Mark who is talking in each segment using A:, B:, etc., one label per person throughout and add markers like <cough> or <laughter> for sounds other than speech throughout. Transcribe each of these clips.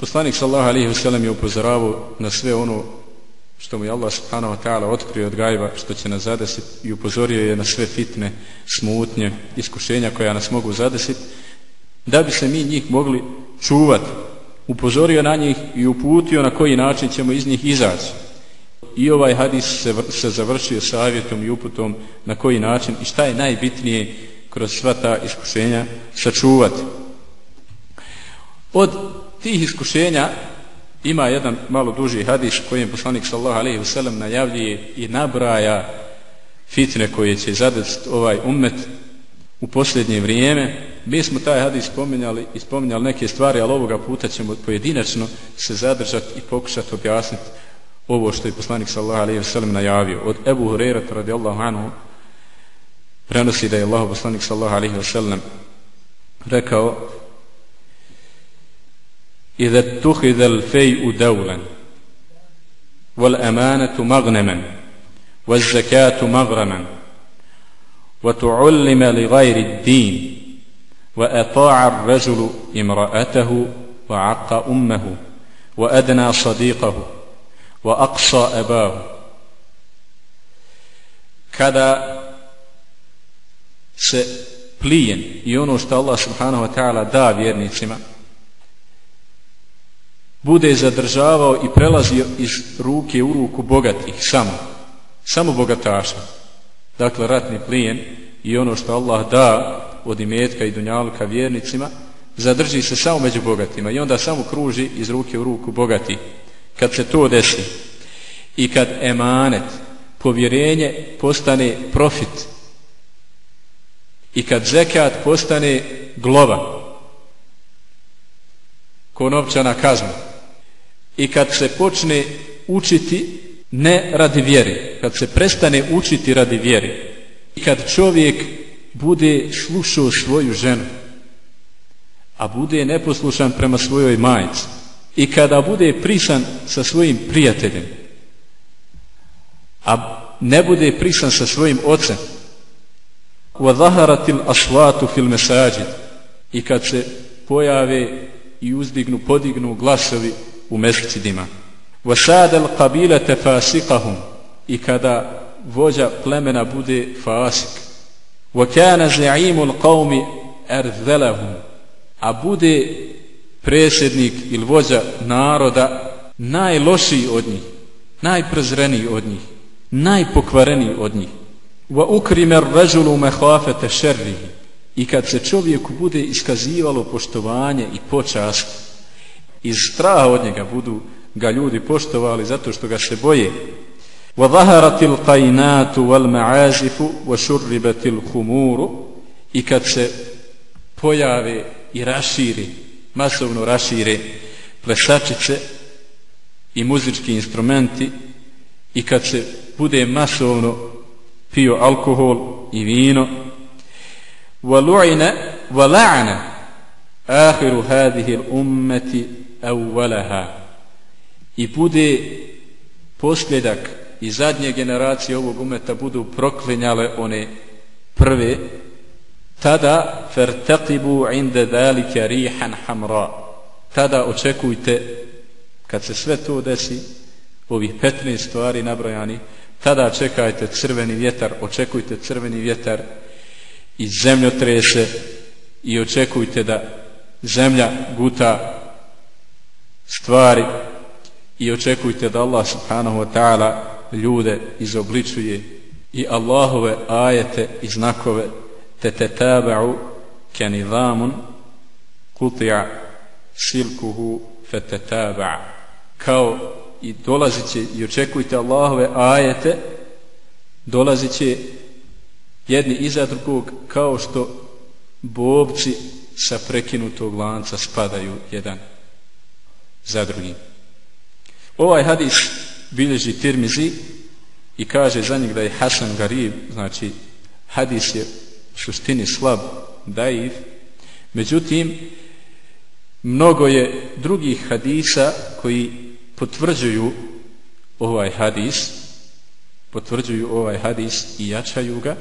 A: Poslanik sallahu alaihi wasallam je upozoravao na sve ono što mu je Allah subhanahu wa ta'ala otkrio od gajba što će nas zadesiti i upozorio je na sve fitne, smutnje, iskušenja koja nas mogu zadesiti da bi se mi njih mogli čuvati upozorio na njih i uputio na koji način ćemo iz njih izaći. I ovaj hadis se, se završio savjetom i uputom na koji način i šta je najbitnije kroz sva ta iskušenja sačuvati. Od tih iskušenja ima jedan malo duži hadis kojem poslanik sallallahu alejhi ve sellem najavljuje i nabraja fitne koje će zadesiti ovaj ummet u posljednje vrijeme. Mi smo taj hadis spominjali i spominjali neke stvari, ali ovoga puta ćemo pojedinačno se zadržati i pokušati objasniti ovo što je poslanik sallallahu alejhi ve sellem najavio. Od Ebu Hurajra radijallahu anhu prenosi da je Allah poslanik sallallahu alejhi ve sellem rekao إذا اتخذ الفيء دولا والأمانة مغنما والزكاة مغرما وتعلم لغير الدين وأطاع الرجل امرأته وعق أمه وأدنى صديقه وأقصى أباه. Kada se plijen i ono što Allah subhanahu bude zadržavao i prelazio iz ruke u ruku bogatih samo samo bogataša. Dakle ratni plijen i ono što Allah da od imetka i dunjalka vjernicima zadrži se samo među bogatima i onda samo kruži iz ruke u ruku bogati. Kad se to desi i kad emanet povjerenje postane profit i kad zekat postane glova ko novčana kazna i kad se počne učiti ne radi vjere, kad se prestane učiti radi vjere i kad čovjek bude slušao svoju ženu, a bude neposlušan prema svojoj majici i kada bude prisan sa svojim prijateljem, a ne bude prisan sa svojim ocem, وَظَهَرَتِ الْأَصْوَاتُ فِي الْمَسَاجِدِ i kad se pojave i uzdignu, podignu glasovi u mesečidima. وَسَادَ الْقَبِيلَ تَفَاسِقَهُمْ i kada vođa plemena bude fasik. وَكَانَ زَعِيمُ الْقَوْمِ أَرْذَلَهُمْ a bude presjednik ili vođa naroda najlošiji od njih, najprezreniji od njih, najpokvareniji od njih. وَأُكْرِمَ الرَّجُلُ مَحْوَافَةَ شَرِّهِ i kad se čovjeku bude iskazivalo poštovanje i počast iz straha od njega budu ga ljudi poštovali zato što ga se boje. Wa zaharatil والمعازف wal الخمور wa i kad se pojave i raširi masovno rašire plesačice i muzički instrumenti i kad se bude masovno pio alkohol i vino. Wa lu'ina wa la'ana akhiru hadhihi awwalaha. I bude posljedak i zadnje generacije ovog umeta budu proklinjale one prve tada fertaqibu inda zalika rihan hamra. Tada očekujte kad se sve to desi ovih 15 stvari nabrojani tada čekajte crveni vjetar očekujte crveni vjetar i zemljotrese i očekujte da zemlja guta stvari i očekujte da Allah subhanahu wa ta'ala ljude izobličuje i Allahove ajete i znakove te te taba'u ke kutija silkuhu fe te taba'a kao i dolazit će i očekujte Allahove ajete dolazit će jedni iza drugog kao što bobci sa prekinutog lanca spadaju jedan za drugim. Ovaj hadis bilježi Tirmizi i kaže za njeg da je Hasan Garib, znači hadis je u suštini slab, daif, međutim, mnogo je drugih hadisa koji potvrđuju ovaj hadis, potvrđuju ovaj hadis i jačaju ga,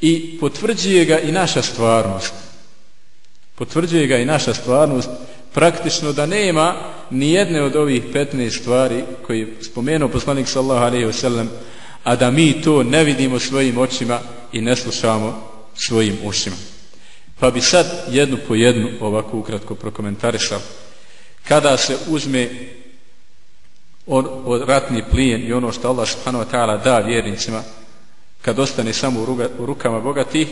A: i potvrđuje ga i naša stvarnost. Potvrđuje ga i naša stvarnost praktično da nema ni jedne od ovih 15 stvari koji je spomenuo poslanik sallallahu alejhi ve sellem a da mi to ne vidimo svojim očima i ne slušamo svojim ušima. Pa bi sad jednu po jednu ovako ukratko prokomentarisao. Kada se uzme od, od ratni plijen i ono što Allah subhanahu wa ta'ala da vjernicima kad ostane samo u, ruga, u rukama bogatih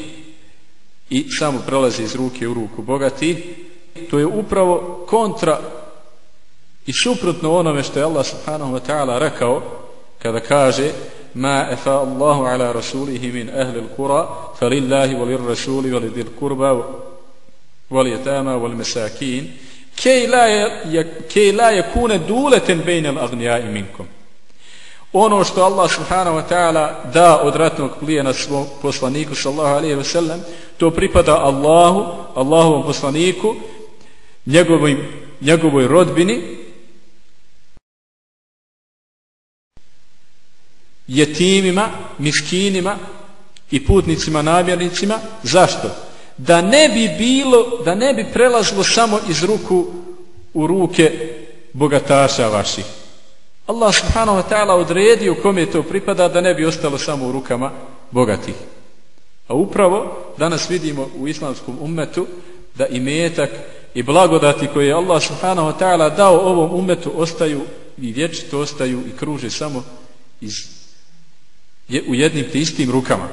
A: i samo prelazi iz ruke u ruku bogatih to je upravo kontra i suprotno onome što je Allah subhanahu wa ta'ala rekao kada kaže ma efa Allahu ala rasulihi min ahli l-kura falillahi walir rasuli walidil kurba wal yatama wal masakin kej la, je, kej la je kune duleten minkum. Ono što Allah subhanahu wa ta'ala da od ratnog plijena svom poslaniku sallahu alaihi wa sallam to pripada Allahu Allahovom poslaniku njegovoj, njegovoj rodbini jetimima, miskinima i putnicima, namjernicima. Zašto? da ne bi bilo da ne bi prelazilo samo iz ruku u ruke bogataša vaših Allah subhanahu wa ta'ala odredio kome to pripada da ne bi ostalo samo u rukama bogatih. A upravo danas vidimo u islamskom ummetu da i metak i blagodati koje je Allah subhanahu wa ta'ala dao ovom umetu ostaju i vječito ostaju i kruže samo iz, je, u jednim te istim rukama.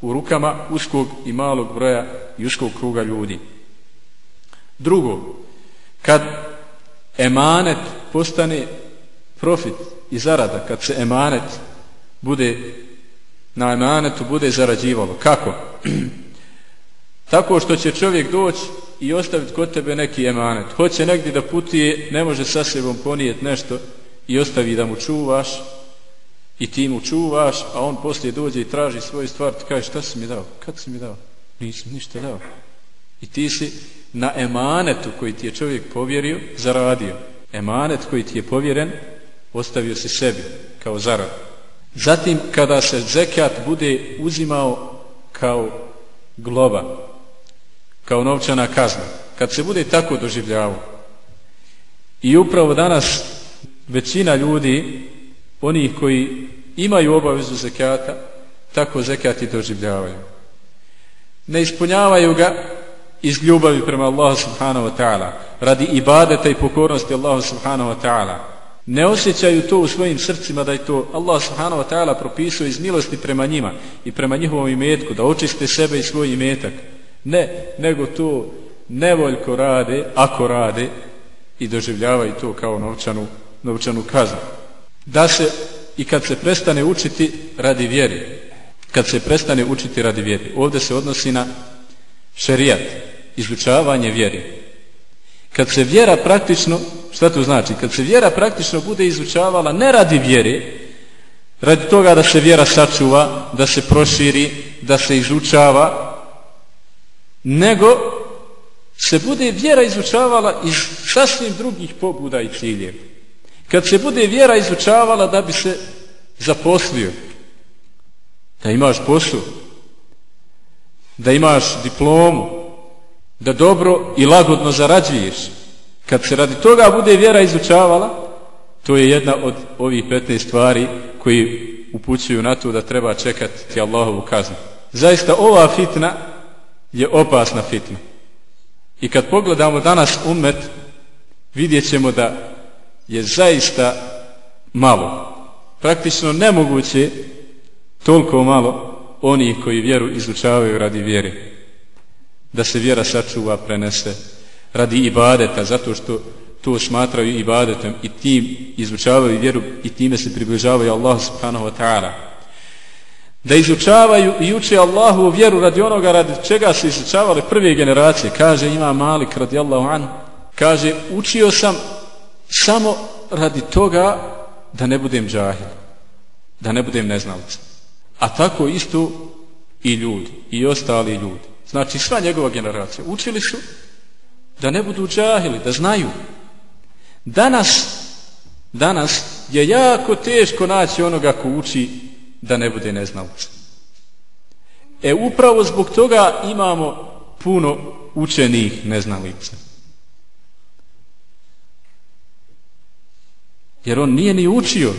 A: U rukama uskog i malog broja i uskog kruga ljudi. Drugo kad emanet postane profit i zarada kad se emanet bude na emanetu bude zarađivalo. Kako? <clears throat> tako što će čovjek doći i ostaviti kod tebe neki emanet. Hoće negdje da putije, ne može sa sebom ponijeti nešto i ostavi da mu čuvaš i ti mu čuvaš, a on poslije dođe i traži svoju stvar, ti kaže šta si mi dao? Kad si mi dao? Nisam ništa dao. I ti si na emanetu koji ti je čovjek povjerio, zaradio. Emanet koji ti je povjeren, ostavio si sebi kao zarad. Zatim, kada se zekat bude uzimao kao globa, kao novčana kazna. Kad se bude tako doživljavao. I upravo danas većina ljudi, oni koji imaju obavezu zekata, tako zekati doživljavaju. Ne ispunjavaju ga iz ljubavi prema Allahu subhanahu wa ta'ala, radi ibadeta i pokornosti Allahu subhanahu wa ta'ala. Ne osjećaju to u svojim srcima da je to Allah subhanahu wa ta'ala propisao iz milosti prema njima i prema njihovom imetku, da očiste sebe i svoj imetak. Ne, nego to nevoljko rade, ako rade, i doživljavaju to kao novčanu, novčanu kaznu. Da se, i kad se prestane učiti radi vjeri, kad se prestane učiti radi vjeri, ovdje se odnosi na šerijat, izučavanje vjeri. Kad se vjera praktično, šta to znači? Kad se vjera praktično bude izučavala ne radi vjeri, radi toga da se vjera sačuva, da se proširi, da se izučava, nego se bude vjera izučavala iz sasvim drugih pobuda i ciljeva. Kad se bude vjera izučavala da bi se zaposlio, da imaš posao, da imaš diplomu, da dobro i lagodno zarađuješ, kad se radi toga bude vjera izučavala, to je jedna od ovih 15 stvari koji upućuju na to da treba čekati Allahovu kaznu. Zaista ova fitna je opasna fitna. I kad pogledamo danas umet, vidjet ćemo da je zaista malo, praktično nemoguće toliko malo oni koji vjeru izučavaju radi vjere. Da se vjera sačuva, prenese radi ibadeta, zato što to smatraju ibadetom i tim izučavaju vjeru i time se približavaju Allah subhanahu wa ta'ala da izučavaju i uče Allahu vjeru radi onoga radi čega su izučavali prve generacije. Kaže ima Malik radijallahu an kaže učio sam samo radi toga da ne budem džahil da ne budem neznalica. A tako isto i ljudi i ostali ljudi. Znači sva njegova generacija. Učili su da ne budu džahili da znaju. Danas danas je jako teško naći onoga ko uči da ne bude neznaučan. E upravo zbog toga imamo puno učenih neznalica. Jer on nije ni učio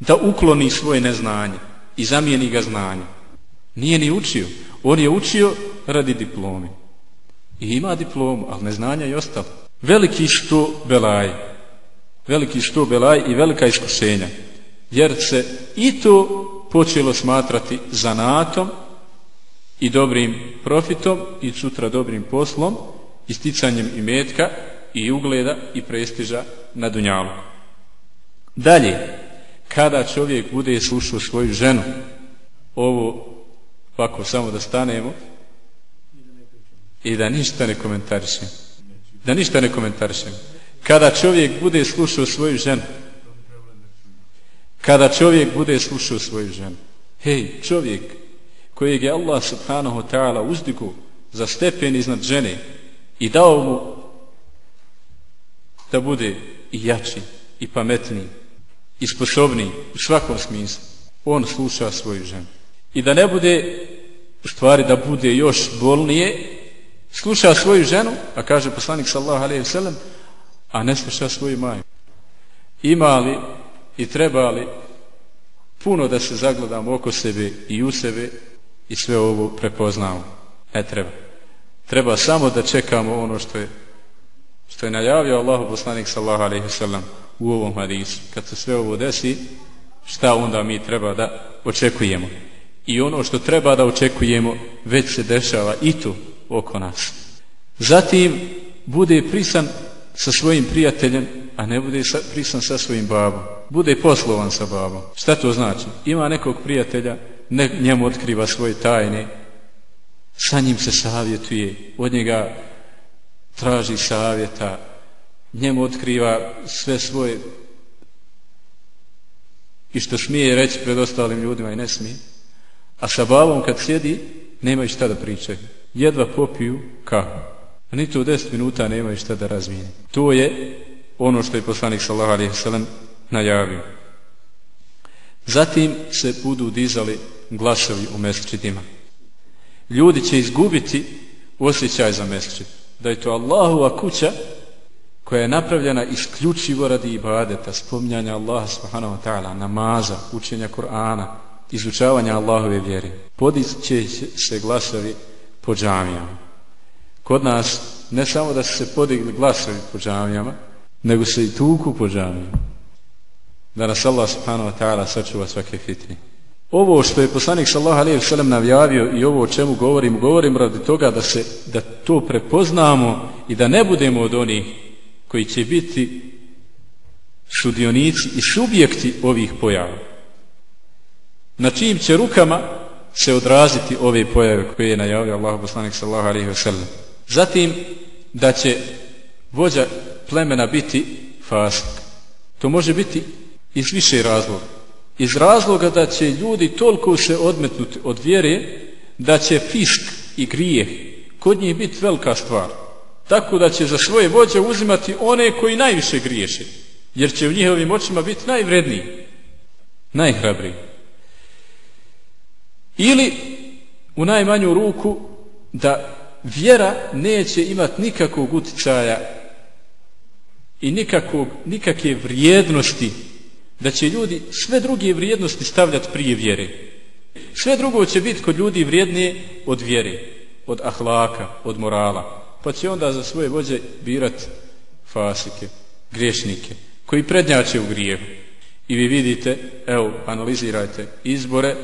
A: da ukloni svoje neznanje i zamijeni ga znanje. Nije ni učio. On je učio radi diplomi. I ima diplomu, ali neznanja je ostalo. Veliki što belaj. Veliki što belaj i velika iskušenja. Jer se i to počelo smatrati zanatom i dobrim profitom i sutra dobrim poslom isticanjem i metka i ugleda i prestiža na dunjalu. Dalje, kada čovjek bude slušao svoju ženu, ovo ovako samo da stanemo i da ništa ne komentarišem. Da ništa ne komentarišem. Kada čovjek bude slušao svoju ženu, kada čovjek bude slušao svoju ženu, hej, čovjek kojeg je Allah subhanahu wa ta'ala uzdigu za stepen iznad žene i dao mu da bude i jači i pametniji i sposobniji u svakom smislu on sluša svoju ženu. I da ne bude u stvari da bude još bolnije sluša svoju ženu a kaže poslanik sallahu alaihi sallam a ne sluša svoju maju ima li i treba li puno da se zagledamo oko sebe i u sebe i sve ovo prepoznamo. Ne treba. Treba samo da čekamo ono što je što je najavio Allahu poslanik sallahu alaihi sallam u ovom hadisu. Kad se sve ovo desi šta onda mi treba da očekujemo? I ono što treba da očekujemo već se dešava i tu oko nas. Zatim bude prisan sa svojim prijateljem a ne bude prisan sa svojim babom bude poslovan sa babom. Šta to znači? Ima nekog prijatelja ne, njemu otkriva svoje tajne. Sa njim se savjetuje. Od njega traži savjeta. Njemu otkriva sve svoje i što smije reći pred ostalim ljudima i ne smije. A sa babom kad sjedi nemaju šta da pričaju jedva popiju kahu. A niti u deset minuta nemaju šta da razmijeni to je ono što je poslanik sallahu alaihi sallam najavio zatim se budu dizali glasovi u mesečidima ljudi će izgubiti osjećaj za mesečid da je to Allahova kuća koja je napravljena isključivo radi ibadeta, spomnjanja Allaha subhanahu wa ta'ala, namaza, učenja Kur'ana, izučavanja Allahove vjere. Podiće se glasovi po džamijama. Kod nas ne samo da su se podigli glasovi po džamijama, nego se i tuku po džamijama. Da nas Allah subhanahu wa ta'ala sačuva svake fitne. Ovo što je poslanik sallallahu alejhi ve sellem navjavio i ovo o čemu govorim, govorim radi toga da se da to prepoznamo i da ne budemo od onih koji će biti sudionici i subjekti ovih pojava. Na čijim će rukama se odraziti ove pojave koje je najavio Allah poslanik sallallahu alejhi ve sellem. Zatim da će vođa plemena biti fasik. To može biti iz više razloga. Iz razloga da će ljudi toliko se odmetnuti od vjere da će fisk i grijeh kod njih biti velika stvar. Tako da će za svoje vođe uzimati one koji najviše griješe jer će u njihovim očima biti najvredniji najhrabriji. Ili u najmanju ruku da vjera neće imati nikakvog utjecaja i nikakvog, nikakve vrijednosti da će ljudi sve druge vrijednosti stavljati prije vjere. Sve drugo će biti kod ljudi vrijednije od vjere, od ahlaka, od morala. Pa će onda za svoje vođe birat fasike, griješnike, koji prednjače u grijevu. I vi vidite, evo, analizirajte izbore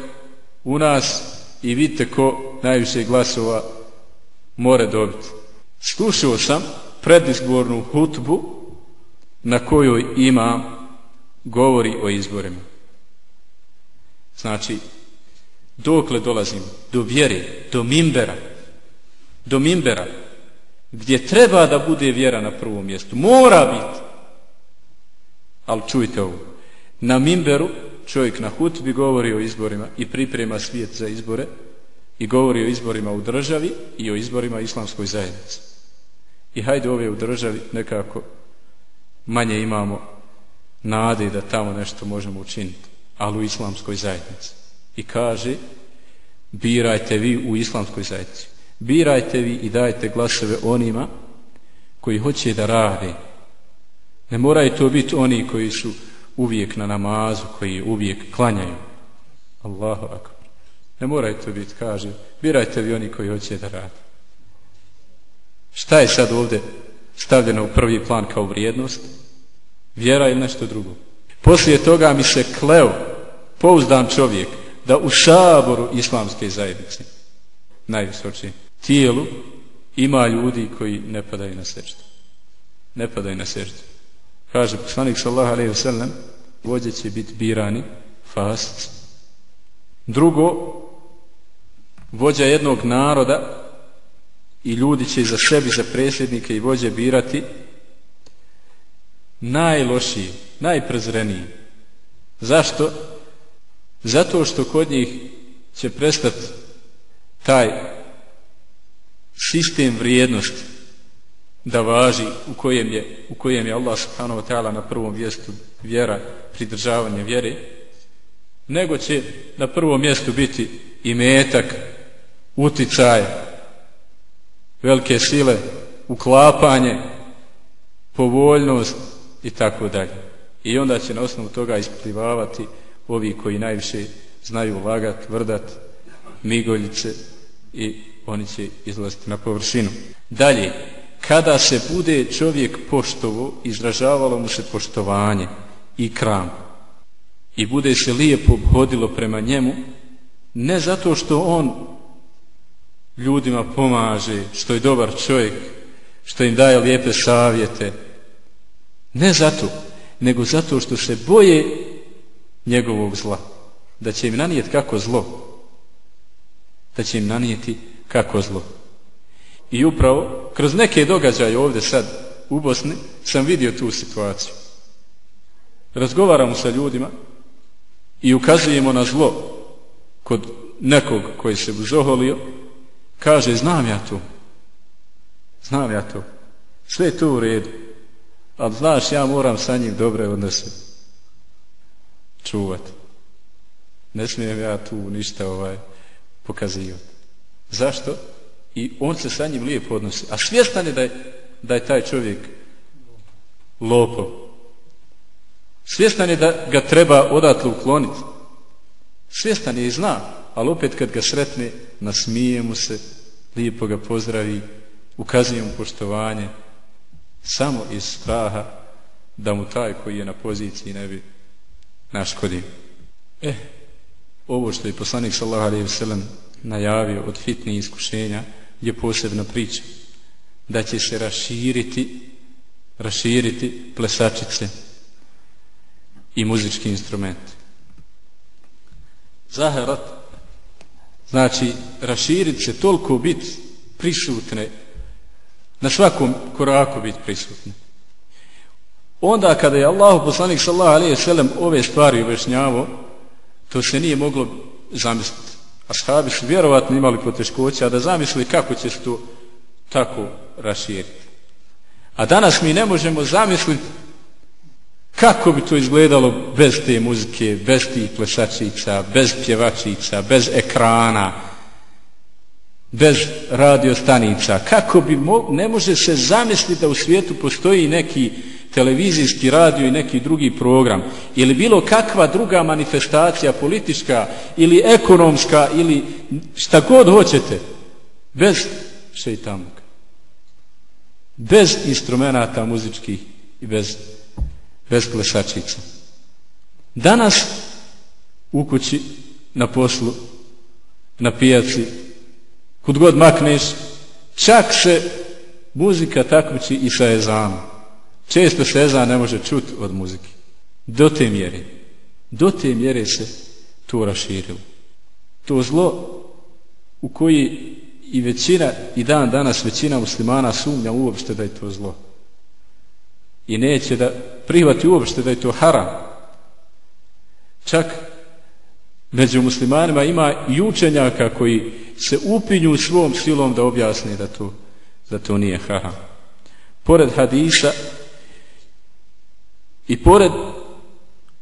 A: u nas i vidite ko najviše glasova more dobiti. Slušao sam predizbornu hutbu na kojoj ima govori o izborima. Znači, dokle dolazim? Do vjere, do mimbera. Do mimbera. Gdje treba da bude vjera na prvom mjestu. Mora biti. Ali čujte ovo. Na mimberu čovjek na hutbi govori o izborima i priprema svijet za izbore i govori o izborima u državi i o izborima islamskoj zajednici. I hajde ove u državi nekako manje imamo nade da tamo nešto možemo učiniti, ali u islamskoj zajednici. I kaže, birajte vi u islamskoj zajednici. Birajte vi i dajte glasove onima koji hoće da rade, Ne moraju to biti oni koji su uvijek na namazu, koji uvijek klanjaju. Allahu akbar. Ne moraju to biti, kaže. Birajte vi oni koji hoće da rade. Šta je sad ovdje stavljeno u prvi plan kao vrijednost? Vjera ili nešto drugo? Poslije toga mi se kleo, pouzdan čovjek, da u saboru islamske zajednice, najvisočije, tijelu, ima ljudi koji ne padaju na srđu. Ne padaju na srđu. Kaže poslanik sallahu alaihi wasallam, vođe će biti birani, fast. Drugo, vođa jednog naroda i ljudi će za sebi, za predsjednike i vođe birati najlošijim, najprezreniji. Zašto? Zato što kod njih će prestati taj sistem vrijednosti da važi u kojem je, u kojem je Allah subhanahu wa ta'ala na prvom mjestu vjera, pridržavanje vjere, nego će na prvom mjestu biti i metak, uticaj, velike sile, uklapanje, povoljnost i tako dalje. I onda će na osnovu toga isplivavati ovi koji najviše znaju lagat, vrdat, migoljice i oni će izlaziti na površinu. Dalje, kada se bude čovjek poštovo, izražavalo mu se poštovanje i kram i bude se lijepo obhodilo prema njemu, ne zato što on ljudima pomaže, što je dobar čovjek, što im daje lijepe savjete, ne zato, nego zato što se boje njegovog zla, da će im nanijeti kako zlo, da će im nanijeti kako zlo. I upravo, kroz neke događaje ovdje sad u Bosni, sam vidio tu situaciju. Razgovaramo sa ljudima i ukazujemo na zlo kod nekog koji se uzoholio, kaže, znam ja to. Znam ja to. Sve je to u redu. Ali znaš, ja moram sa njim dobre odnose čuvati. Ne smijem ja tu ništa ovaj pokazivati. Zašto? I on se sa njim lijepo odnosi. A svjestan je da je, da je taj čovjek lopov. Svjestan je da ga treba odatle ukloniti. Svjestan je i zna, ali opet kad ga sretne, nasmije mu se, lijepo ga pozdravi, ukazuje mu poštovanje, samo iz straha da mu taj koji je na poziciji ne bi naškodio. Eh, ovo što je poslanik sallahu alaihi ve sellem najavio od fitnih iskušenja je posebna priča da će se raširiti raširiti plesačice i muzički instrument zaharat znači raširiti će toliko bit prisutne na svakom koraku biti prisutni. onda kada je Allah poslanik sallahu alaihi sallam ove stvari uvešnjavo to se nije moglo zamisliti ashabi su vjerovatno imali poteškoća da zamisli kako će se to tako raširiti. A danas mi ne možemo zamisliti kako bi to izgledalo bez te muzike, bez tih plesačica, bez pjevačica, bez ekrana, bez radiostanica. Kako bi, mo ne može se zamisliti da u svijetu postoji neki televizijski radio i neki drugi program ili bilo kakva druga manifestacija politička ili ekonomska ili šta god hoćete bez šeitamog bez instrumenta muzičkih i bez bez plesačica danas u kući na poslu na pijaci kud god makneš čak se muzika takmiči i sa ezanom Često se ezan ne može čut od muzike. Do te mjere. Do te mjere se to raširilo. To zlo u koji i većina, i dan danas većina muslimana sumnja uopšte da je to zlo. I neće da prihvati uopšte da je to haram. Čak među muslimanima ima i učenjaka koji se upinju svom silom da objasne da to, da to nije haram. Pored hadisa I pored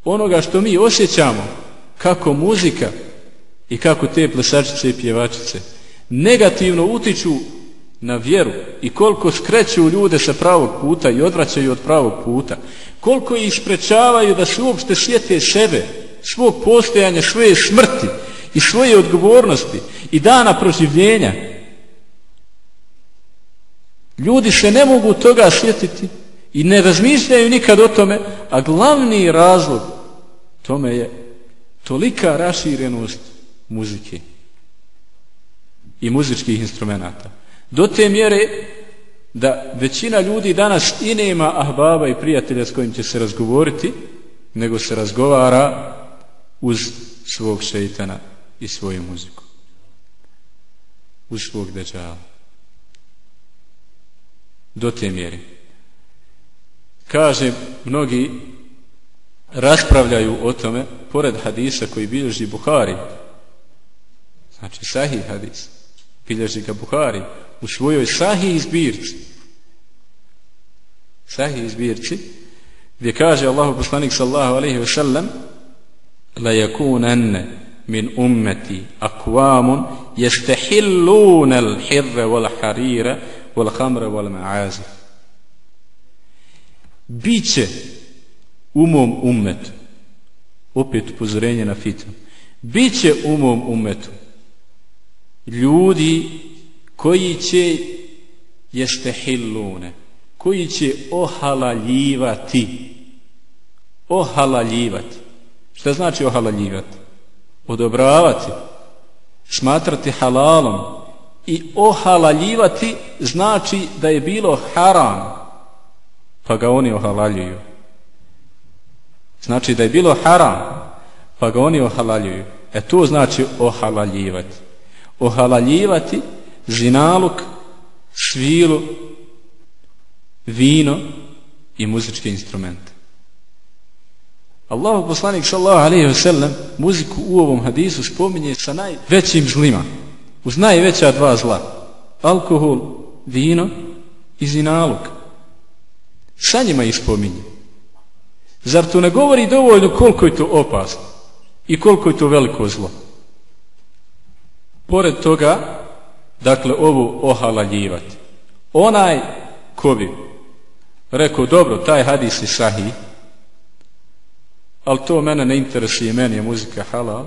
A: onoga što mi osjećamo, kako muzika i kako te plesačice i pjevačice negativno utiču na vjeru i koliko skreću ljude sa pravog puta i odvraćaju od pravog puta, koliko ih sprečavaju da se uopšte sjete sebe, svog postojanja, svoje smrti i svoje odgovornosti i dana proživljenja. Ljudi se ne mogu toga sjetiti i ne razmišljaju nikad o tome, a glavni razlog tome je tolika raširenost muzike i muzičkih instrumenta. Do te mjere da većina ljudi danas i nema ahbaba i prijatelja s kojim će se razgovoriti, nego se razgovara uz svog šeitana i svoju muziku. Uz svog deđala. Do te mjere. Kaže, mnogi raspravljaju o tome, pored hadisa koji bilježi Buhari, znači sahih hadis, bilježi ga Buhari, u svojoj sahih izbirci, sahih izbirci, gdje kaže Allahu poslanik sallahu alaihi wa sallam, la yakunanne min ummati aqwamun yastahilluna al-hirra wal harira wal khamra wal maazi biće u mom ummetu opet upozorenje na fitnu biće u mom ummetu ljudi koji će jeste hillune koji će ohalaljivati ohalaljivati. Šta znači ohalaljivati? Odobravati smatrati halalom i ohalaljivati znači da je bilo haram pa ga oni ohalaljuju. Znači da je bilo haram pa ga oni ohalaljuju. E to znači ohalaljivati. Ohalaljivati žinaluk, svilu vino i muzičke instrumente. Allahu poslanik sallallahu alejhi ve sellem muziku u ovom hadisu spominje sa najvećim zlima uz najveća dva zla. Alkohol, vino i zinaluk sa njima ih spominje. Zar to ne govori dovoljno koliko je to opasno i koliko je to veliko zlo? Pored toga dakle ovo ohalaljivati. Onaj ko bi rekao dobro taj hadis je sahih ali to mene ne interesuje, meni je muzika halal,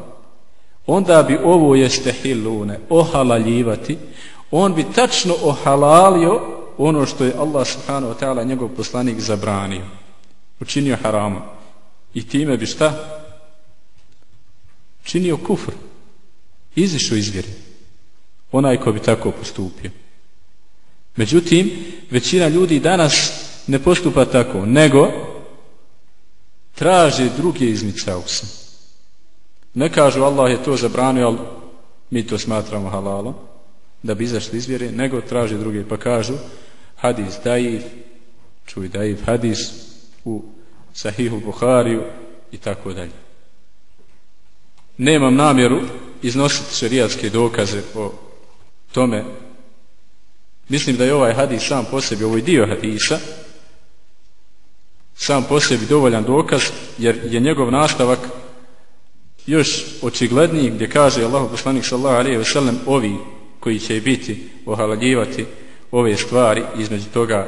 A: onda bi ovo jeste hilune, ohalaljivati, on bi tačno ohalalio ono što je Allah subhanahu wa ta'ala njegov poslanik zabranio, učinio harama. I time bi šta? Činio kufr. Izišao iz vjeri. Onaj ko bi tako postupio. Međutim, većina ljudi danas ne postupa tako, nego traže druge izmičavce. Ne kažu Allah je to zabranio, ali mi to smatramo halalom, da bi izašli iz vjere, nego traže druge, pa kažu hadis daif, čuj daif hadis u sahihu Buhariju i tako dalje. Nemam namjeru iznositi šerijatske dokaze o tome. Mislim da je ovaj hadis sam po sebi, ovaj dio hadisa, sam po sebi dovoljan dokaz jer je njegov nastavak još očigledniji gdje kaže Allah poslanik sallallahu alejhi ve sellem ovi koji će biti ohalaljivati ove stvari između toga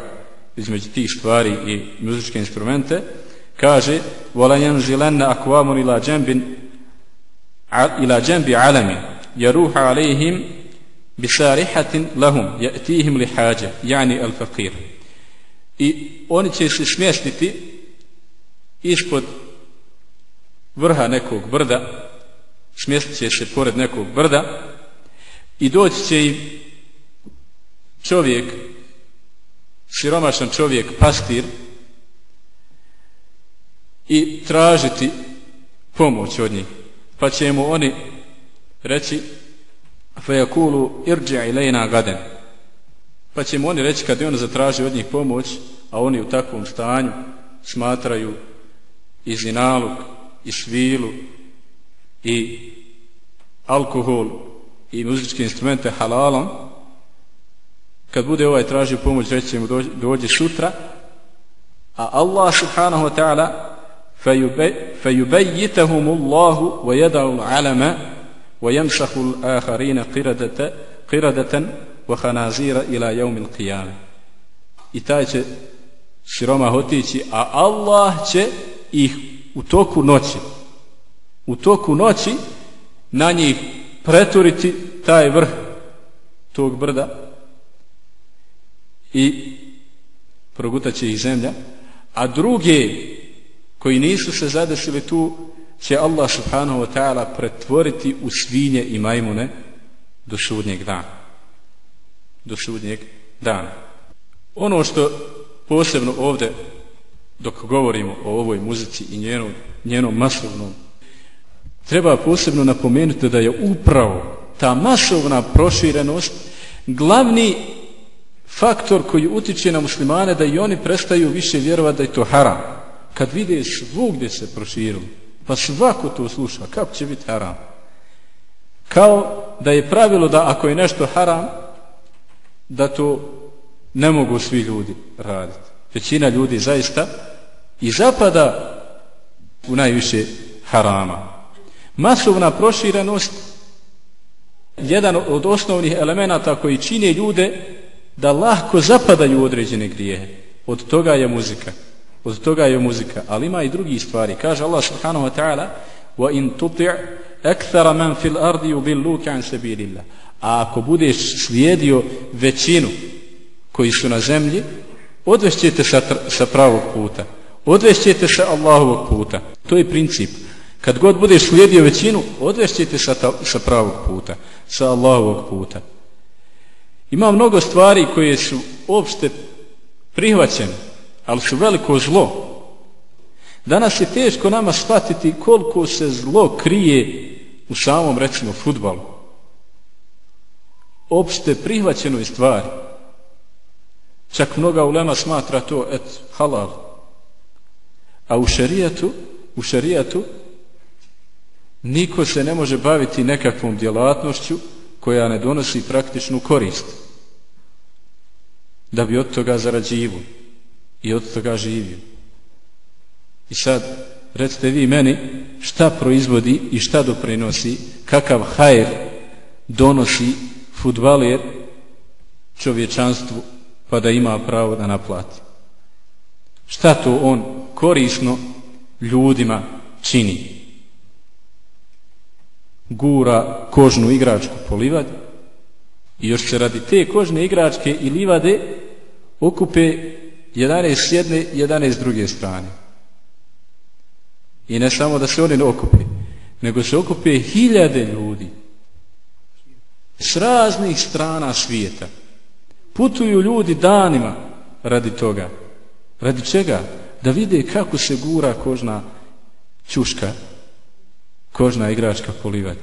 A: između tih stvari i muzičke instrumente kaže wala yanzilanna aqwamun ila janbin ila janbi alamin yaruha alayhim bisarihatin lahum yatihim li haja yani al faqir i oni će se smjestiti ispod vrha nekog brda smjestit će se pored nekog brda i doći će im čovjek siromašan čovjek pastir i tražiti pomoć od njih. Pa će mu oni reći fejakulu yakulu irji ilayna gadan. Pa će mu oni reći kad je on zatraži od njih pomoć, a oni u takvom stanju smatraju i zinaluk, i svilu, i alkohol, i muzičke instrumente halalom, kad bude ovaj tražio pomoć, reći će mu dođe, dođe sutra, a Allah subhanahu wa ta'ala فيبيتهم الله ويدع العلم ويمسخ الآخرين قردة, قردة wa hanazira ila jaumil qiyame i taj će siroma otići a Allah će ih u toku noći u toku noći na njih preturiti taj vrh tog brda i progutaće ih zemlja a druge koji nisu se zadesili tu će Allah subhanahu wa ta'ala pretvoriti u svinje i majmune do sudnjeg dana do sudnjeg dana ono što posebno ovde dok govorimo o ovoj muzici i njenom, njenom masovnom treba posebno napomenuti da je upravo ta masovna proširenost glavni faktor koji utiče na muslimane da i oni prestaju više vjerovati da je to haram. Kad vide svugdje se proširilo, pa svako to sluša, kako će biti haram? Kao da je pravilo da ako je nešto haram, da to ne mogu svi ljudi raditi. Većina ljudi zaista i zapada u najviše harama. Masovna proširenost jedan od osnovnih elemenata koji čine ljude da lahko zapadaju u određene grijehe. Od toga je muzika. Od toga je muzika. Ali ima i drugi stvari. Kaže Allah subhanahu wa ta'ala وَإِن تُطِعْ أَكْثَرَ مَنْ فِي الْأَرْضِ يُبِلُّكَ عَنْ سَبِيلِ اللَّهِ A ako budeš slijedio većinu koji su na zemlji, odvešćete sa, sa pravog puta. Odvešćete sa Allahovog puta. To je princip. Kad god budeš slijedio većinu, odvešćete sa, ta, sa pravog puta. Sa Allahovog puta. Ima mnogo stvari koje su opšte prihvaćene, ali su veliko zlo. Danas je teško nama shvatiti koliko se zlo krije u samom, recimo, futbalu. Opšte prihvaćenoj stvari. Čak mnoga ulema smatra to, et, halal. A u šerijatu, u šerijatu niko se ne može baviti nekakvom djelatnošću koja ne donosi praktičnu korist da bi od toga zarađivo i od toga živio. I sad, recite vi meni šta proizvodi i šta doprinosi, kakav hajr donosi futbaler čovječanstvu pa da ima pravo da naplati. Šta to on korisno ljudima čini? Gura kožnu igračku po livadi i još se radi te kožne igračke i livade okupe 11 s jedne, 11 s druge strane. I ne samo da se oni ne okupe, nego se okupe hiljade ljudi s raznih strana svijeta. Putuju ljudi danima radi toga. Radi čega? Da vide kako se gura kožna čuška, kožna igračka polivanja.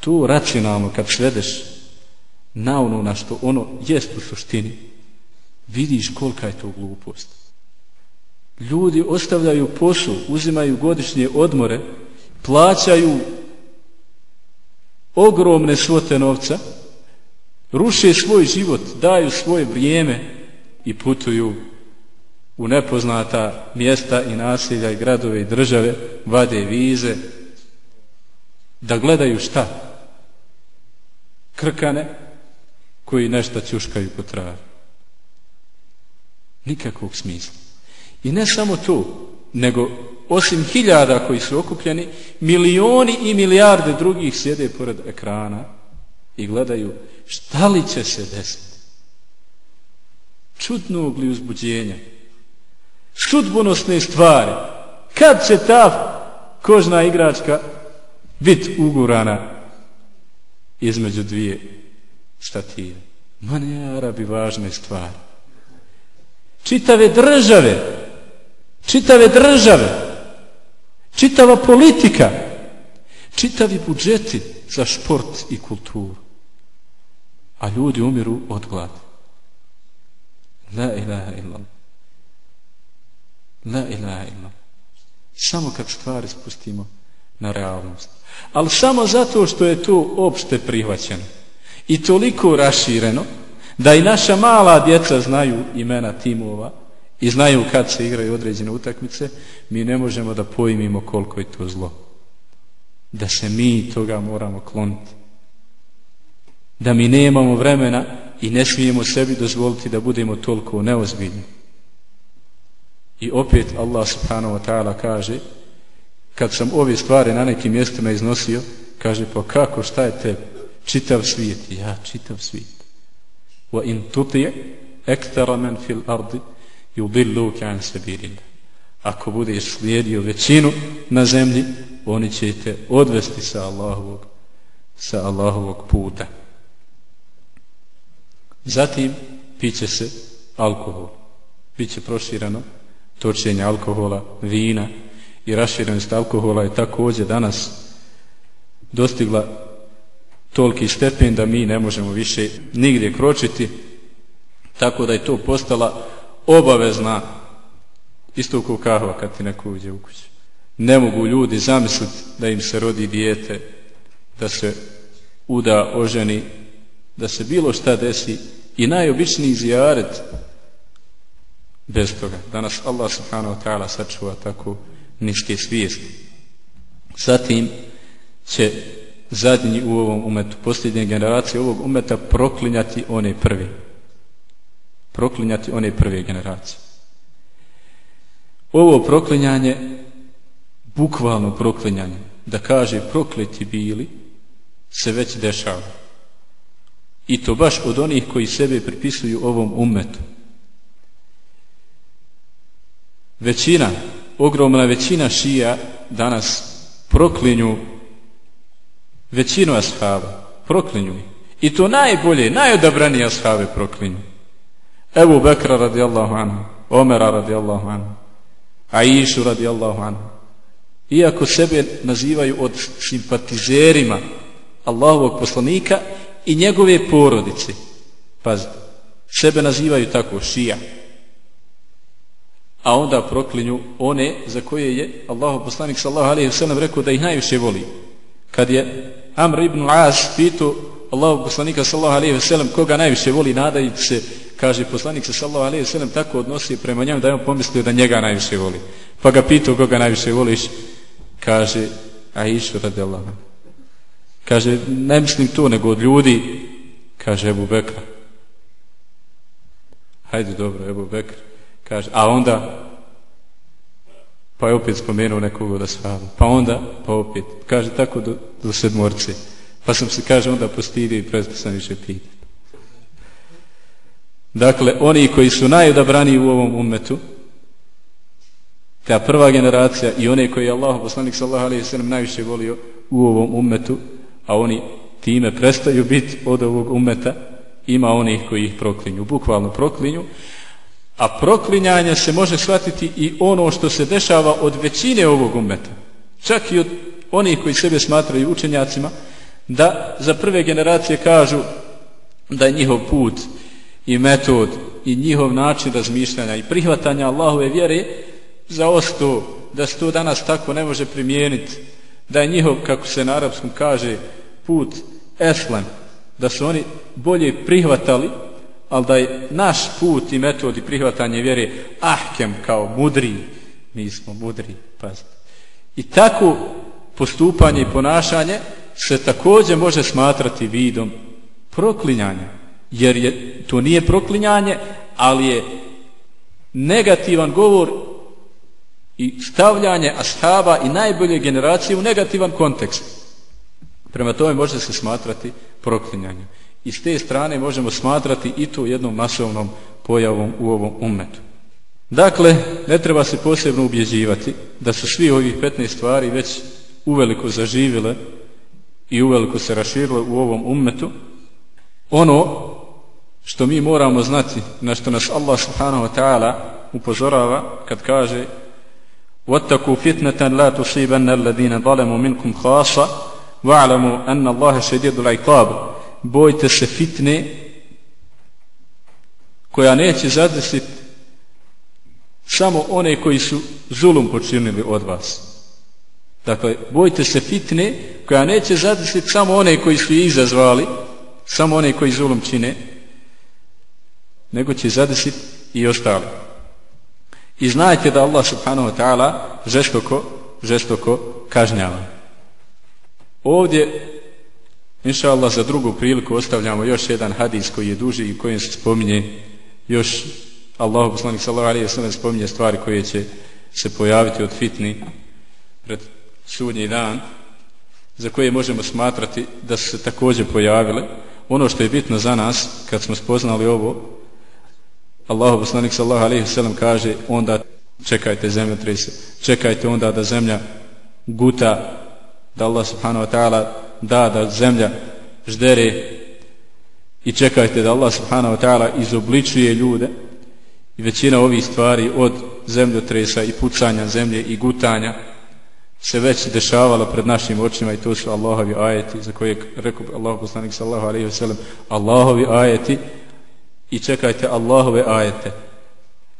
A: Tu racionalno kad svedeš na ono na što ono jest u suštini, vidiš kolika je to glupost. Ljudi ostavljaju posao, uzimaju godišnje odmore, plaćaju ogromne svote novca, ruše svoj život, daju svoje vrijeme i putuju u nepoznata mjesta i nasilja i gradove i države, vade vize, da gledaju šta? Krkane, koji nešto ćuškaju po travi. Nikakvog smisla. I ne samo to, nego osim hiljada koji su okupljeni, milioni i milijarde drugih sjede pored ekrana i gledaju šta li će se desiti. Čudnog li uzbuđenja? Sudbonosne stvari. Kad će ta kožna igračka biti ugurana između dvije štatije. Ma ne Arabi važne stvari. Čitave države, čitave države, čitava politika, čitavi budžeti za šport i kulturu. A ljudi umiru od gladi. La ilaha illallah. La ilaha illallah. Samo kad stvari spustimo na realnost. Ali samo zato što je to opšte prihvaćeno i toliko rašireno da i naša mala djeca znaju imena timova i znaju kad se igraju određene utakmice, mi ne možemo da pojmimo koliko je to zlo. Da se mi toga moramo kloniti. da mi nemamo vremena i ne smijemo sebi dozvoliti da budemo toliko neozbiljni. I opet Allah subhanahu wa ta'ala kaže kad sam ove stvari na nekim mjestima iznosio kaže pa kako šta je te čitav svijet ja čitav svijet wa in tuti ektara men fil ardi yudilluke an sabilillah. Ako budeš slijedio većinu na zemlji oni će te odvesti sa Allahovog sa Allahovog puta. Zatim piće se alkohol. Biće proširano točenje alkohola, vina i raširenost alkohola je također danas dostigla toliki stepen da mi ne možemo više nigdje kročiti tako da je to postala obavezna isto kao kahva kad ti neko uđe u kuću ne mogu ljudi zamisliti da im se rodi dijete da se uda oženi da se bilo šta desi i najobičniji zijaret bez toga. Danas Allah subhanahu wa ta'ala sačuva tako niske svijesti. Zatim će zadnji u ovom umetu, posljednje generacije ovog umeta proklinjati one prvi. Proklinjati one prve generacije. Ovo proklinjanje, bukvalno proklinjanje, da kaže prokleti bili, se već dešava. I to baš od onih koji sebe pripisuju ovom umetu. većina, ogromna većina šija danas proklinju većinu ashaba, proklinju I to najbolje, najodabranije ashave proklinju. Ebu Bekra radijallahu anhu, Omera radijallahu anhu, Aishu radijallahu anhu. Iako sebe nazivaju od simpatizerima Allahovog poslanika i njegove porodice. Pazite, sebe nazivaju tako šija a onda proklinju one za koje je Allahov poslanik sallahu alaihi sallam rekao da ih najviše voli. Kad je Amr ibn As pitao Allahov poslanika sallahu alaihi sallam koga najviše voli nadajući se, kaže poslanik se sallahu alaihi sallam tako odnosi prema njemu da je on pomislio da njega najviše voli. Pa ga pitao koga najviše voliš, kaže Aisha radijallahu Kaže, ne mislim to nego od ljudi, kaže Ebu Bekra. Hajde dobro, Ebu Bekra. Kaže, a onda pa je opet spomenuo nekog da ashaba. Pa onda, pa opet, kaže tako do, do sedmorce. Pa sam se, kaže, onda postidio i prestao sam više pitati. Dakle, oni koji su najodabraniji u ovom umetu, ta prva generacija i one koji je Allah, poslanik sallahu alaihi sallam, najviše volio u ovom umetu, a oni time prestaju biti od ovog umeta, ima onih koji ih proklinju, bukvalno proklinju, A proklinjanje se može shvatiti i ono što se dešava od većine ovog umeta. Čak i od onih koji sebe smatraju učenjacima, da za prve generacije kažu da je njihov put i metod i njihov način razmišljanja i prihvatanja Allahove vjere za osto da se to danas tako ne može primijeniti da je njihov, kako se na arapskom kaže, put eslan da su oni bolje prihvatali ali da je naš put i metod i prihvatanje vjere ahkem kao mudri, mi smo mudri, pazite. I tako postupanje i ponašanje se također može smatrati vidom proklinjanja, jer je, to nije proklinjanje, ali je negativan govor i stavljanje ashaba i najbolje generacije u negativan kontekst. Prema tome može se smatrati proklinjanjem. I s te strane možemo smatrati i to jednom masovnom pojavom u ovom umetu. Dakle, ne treba se posebno ubjeđivati da su svi ovih 15 stvari već uveliko zaživile i uveliko se raširile u ovom umetu. Ono što mi moramo znati, na što nas Allah subhanahu wa ta'ala upozorava kad kaže وَاتَّكُوا فِتْنَةً لَا تُصِيبَنَّ الَّذِينَ ظَلَمُوا مِنْكُمْ خَاصَ وَعْلَمُوا أَنَّ اللَّهَ شَدِيدُ الْعِقَابِ bojte se fitne koja neće zadesiti samo one koji su zulum počinili od vas. Dakle, bojte se fitne koja neće zadesiti samo one koji su izazvali, samo one koji zulum čine, nego će zadesiti i ostali. I znajte da Allah subhanahu wa ta'ala žestoko, žestoko kažnjava. Ovdje Inša Allah, za drugu priliku ostavljamo još jedan hadis koji je duži i kojim se spominje još Allah poslanik sallahu alaihi sallam spominje stvari koje će se pojaviti od fitni pred sudnji dan za koje možemo smatrati da su se također pojavile ono što je bitno za nas kad smo spoznali ovo Allahu poslanik sallahu alaihi sellem kaže onda čekajte zemlju trese čekajte onda da zemlja guta da Allah subhanahu wa ta'ala da da zemlja ždere i čekajte da Allah subhanahu wa ta'ala izobličuje ljude. I većina ovih stvari od zemljotresa i pucanja zemlje i gutanja se već dešavalo pred našim očima i to su Allahovi ajeti za koje je rekao Allah poslanik sallahu alaihi ve sellem Allahovi ajeti i čekajte Allahove ajete.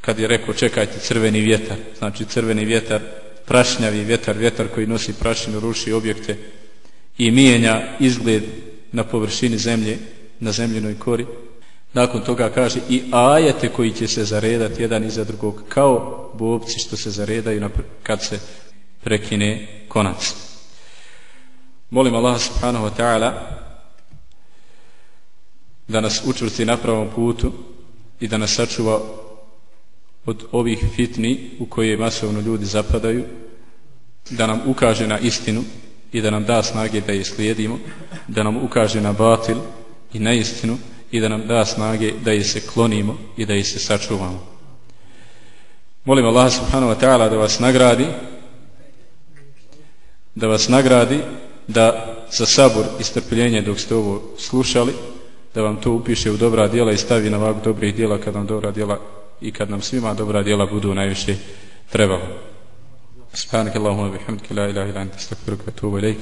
A: Kad je rekao čekajte crveni vjetar. Znači crveni vjetar prašnjavi vjetar vjetar koji nosi prašinu ruši objekte i mijenja izgled na površini zemlje na zemljenoj kori. Nakon toga kaže i ajete koji će se zaredati jedan iza drugog kao bobci što se zaredaju kad se prekine konac. Molim Allah subhanahu wa ta'ala da nas učvrsti na pravom putu i da nas sačuva od ovih fitni u koje masovno ljudi zapadaju da nam ukaže na istinu i da nam da snage da je slijedimo da nam ukaže na batil i na istinu i da nam da snage da je se klonimo i da je se sačuvamo. Molim Allah subhanahu wa ta'ala da vas nagradi da vas nagradi da za sabor i strpljenje dok ste ovo slušali da vam to upiše u dobra djela i stavi na ovak dobrih djela kad nam dobra djela i kad nam svima dobra djela budu najviše trebalo. Subhanak Allahumma bihamdika la ilaha illa anta astaghfiruka wa atubu ilayk.